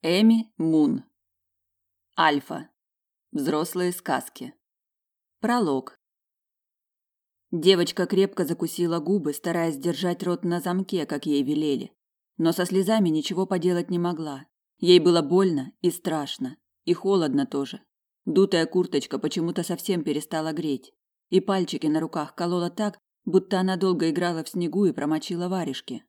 Эми Мун. Альфа. Взрослые сказки. Пролог. Девочка крепко закусила губы, стараясь держать рот на замке, как ей велели. Но со слезами ничего поделать не могла. Ей было больно и страшно, и холодно тоже. Дутая курточка почему-то совсем перестала греть, и пальчики на руках колола так, будто она долго играла в снегу и промочила варежки.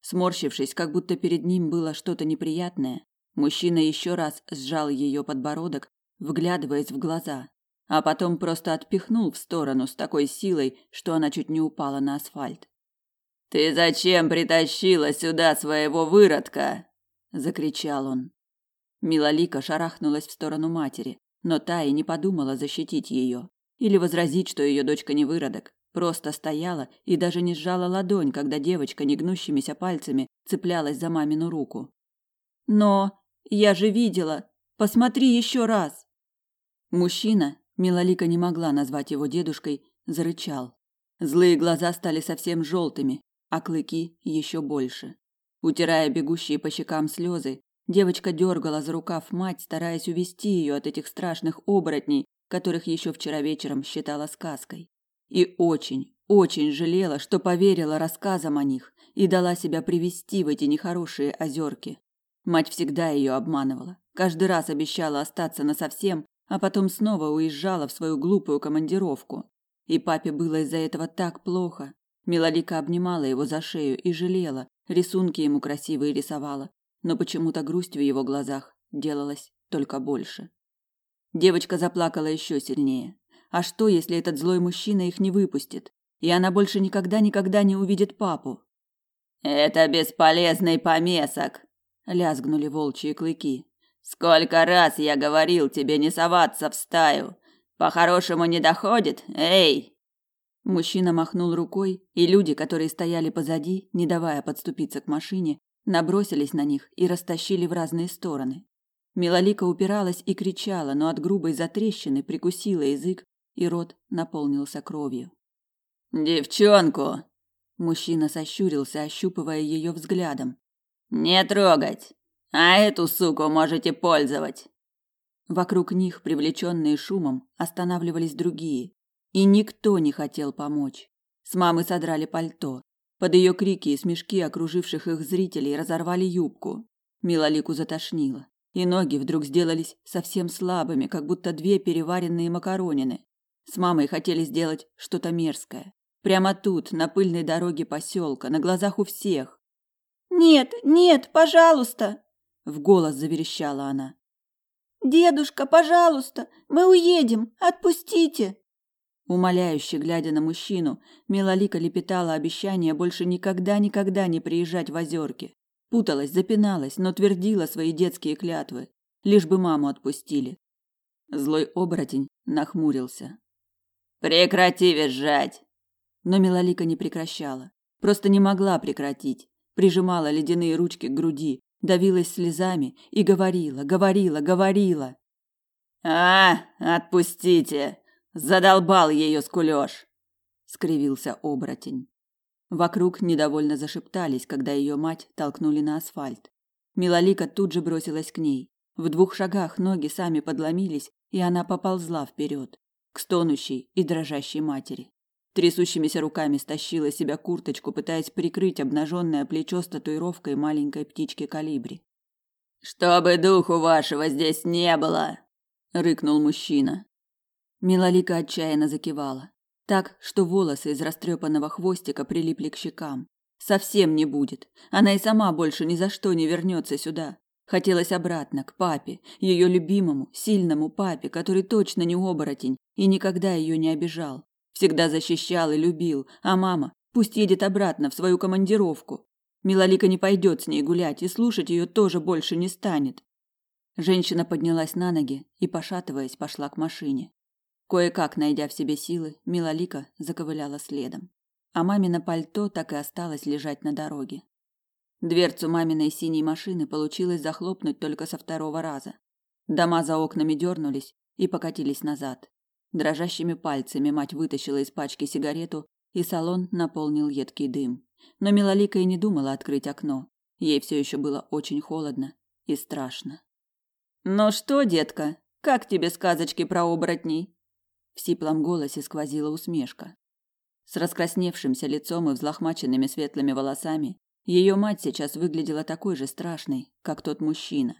Сморщившись, как будто перед ним было что-то неприятное, мужчина еще раз сжал ее подбородок, вглядываясь в глаза, а потом просто отпихнул в сторону с такой силой, что она чуть не упала на асфальт. Ты зачем притащила сюда своего выродка? закричал он. Милалика шарахнулась в сторону матери, но та и не подумала защитить ее или возразить, что ее дочка не выродок. Просто стояла и даже не сжала ладонь, когда девочка негнущимися пальцами цеплялась за мамину руку. Но я же видела. Посмотри еще раз. Мужчина, Милолика не могла назвать его дедушкой, зарычал. Злые глаза стали совсем желтыми, а клыки еще больше. Утирая бегущие по щекам слезы, девочка дергала за рукав мать, стараясь увести ее от этих страшных оборотней, которых еще вчера вечером считала сказкой и очень, очень жалела, что поверила рассказам о них и дала себя привести в эти нехорошие озерки. Мать всегда ее обманывала, каждый раз обещала остаться насовсем, а потом снова уезжала в свою глупую командировку. И папе было из-за этого так плохо. Милолика обнимала его за шею и жалела, рисунки ему красивые рисовала, но почему-то грусть в его глазах делалась только больше. Девочка заплакала еще сильнее. А что, если этот злой мужчина их не выпустит, и она больше никогда-никогда не увидит папу? Это бесполезный помесок, лязгнули волчьи клыки. Сколько раз я говорил тебе не соваться в стаю. По-хорошему не доходит? Эй! Мужчина махнул рукой, и люди, которые стояли позади, не давая подступиться к машине, набросились на них и растащили в разные стороны. Милолика упиралась и кричала, но от грубой затрещины прикусила язык и рот наполнился кровью. Девчонку, мужчина сощурился, ощупывая ее взглядом. Не трогать. А эту суку можете пользовать. Вокруг них, привлеченные шумом, останавливались другие, и никто не хотел помочь. С мамы содрали пальто. Под ее крики и смешки окруживших их зрителей разорвали юбку. Милолику затошнило, и ноги вдруг сделались совсем слабыми, как будто две переваренные макаронины. С мамой хотели сделать что-то мерзкое. Прямо тут, на пыльной дороге поселка, на глазах у всех. «Нет, нет, пожалуйста!» – в голос заверещала она. «Дедушка, пожалуйста, мы уедем, отпустите!» Умоляюще глядя на мужчину, Милолика лепетала обещание больше никогда-никогда не приезжать в озерки. Путалась, запиналась, но твердила свои детские клятвы. Лишь бы маму отпустили. Злой оборотень нахмурился. Прекрати визжать. Но Милолика не прекращала. Просто не могла прекратить. Прижимала ледяные ручки к груди, давилась слезами и говорила, говорила, говорила. А, отпустите. Задолбал ее скулёж. скривился оборотень. Вокруг недовольно зашептались, когда ее мать толкнули на асфальт. Милолика тут же бросилась к ней. В двух шагах ноги сами подломились, и она поползла вперед к стонущей и дрожащей матери. Трясущимися руками стащила себя курточку, пытаясь прикрыть обнаженное плечо с татуировкой маленькой птички калибри. «Чтобы духу вашего здесь не было!» – рыкнул мужчина. Милолика отчаянно закивала. Так, что волосы из растрепанного хвостика прилипли к щекам. Совсем не будет. Она и сама больше ни за что не вернется сюда. Хотелось обратно, к папе, ее любимому, сильному папе, который точно не оборотень и никогда ее не обижал. Всегда защищал и любил, а мама пусть едет обратно в свою командировку. Милолика не пойдет с ней гулять и слушать ее тоже больше не станет. Женщина поднялась на ноги и, пошатываясь, пошла к машине. Кое-как найдя в себе силы, Милолика заковыляла следом. А мамино пальто так и осталось лежать на дороге. Дверцу маминой синей машины получилось захлопнуть только со второго раза. Дома за окнами дернулись и покатились назад. Дрожащими пальцами мать вытащила из пачки сигарету, и салон наполнил едкий дым. Но Милолика и не думала открыть окно. Ей все еще было очень холодно, и страшно. «Ну что, детка, как тебе сказочки про оборотней?» В сиплом голосе сквозила усмешка. С раскрасневшимся лицом и взлохмаченными светлыми волосами ее мать сейчас выглядела такой же страшной, как тот мужчина.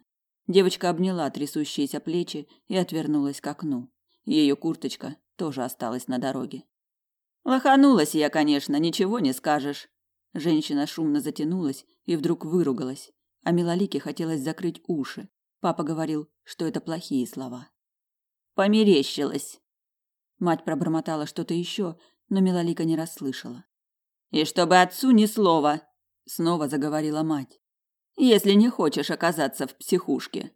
Девочка обняла трясущиеся плечи и отвернулась к окну. Ее курточка тоже осталась на дороге. Лоханулась я, конечно, ничего не скажешь. Женщина шумно затянулась и вдруг выругалась, а Милолике хотелось закрыть уши. Папа говорил, что это плохие слова. Померещилась. Мать пробормотала что-то еще, но Милолика не расслышала. И чтобы отцу ни слова, снова заговорила мать. Если не хочешь оказаться в психушке.